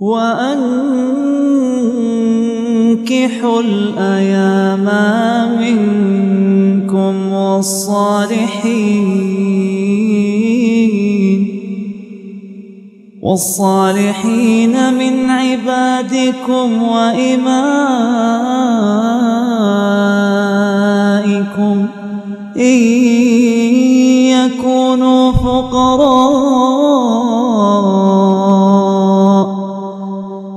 وأنكحوا الأيام منكم والصالحين والصالحين من عبادكم وإمائكم إن يكونوا فقراء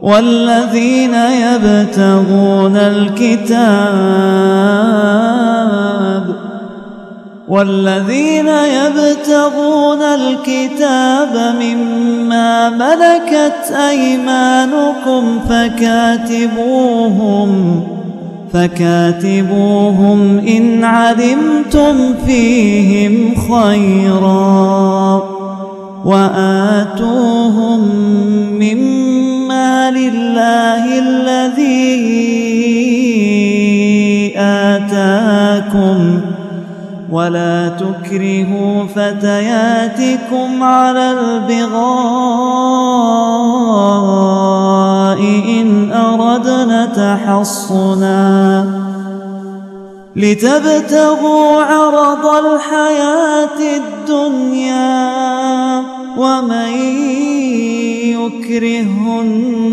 والذين يبتغون الكتاب والذين يبتغون الكتاب مما ملكت أيمانكم فكاتبوهم فكاتبوهم إن علمتم فيهم خيرا. وآتوهم مما لله الذي آتاكم ولا تكرهوا فتياتكم على البغاء إن أردنا تحصنا لتبتغوا عرض الحياة الدنيا ومن يكرهن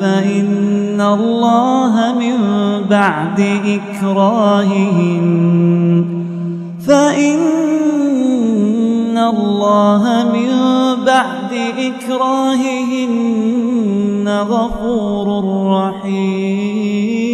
فإن الله من بعد إكراههن فإن الله من بعد إكراههن غفور رحيم